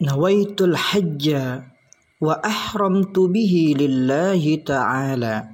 نويت الحج وأحرمت به لله تعالى.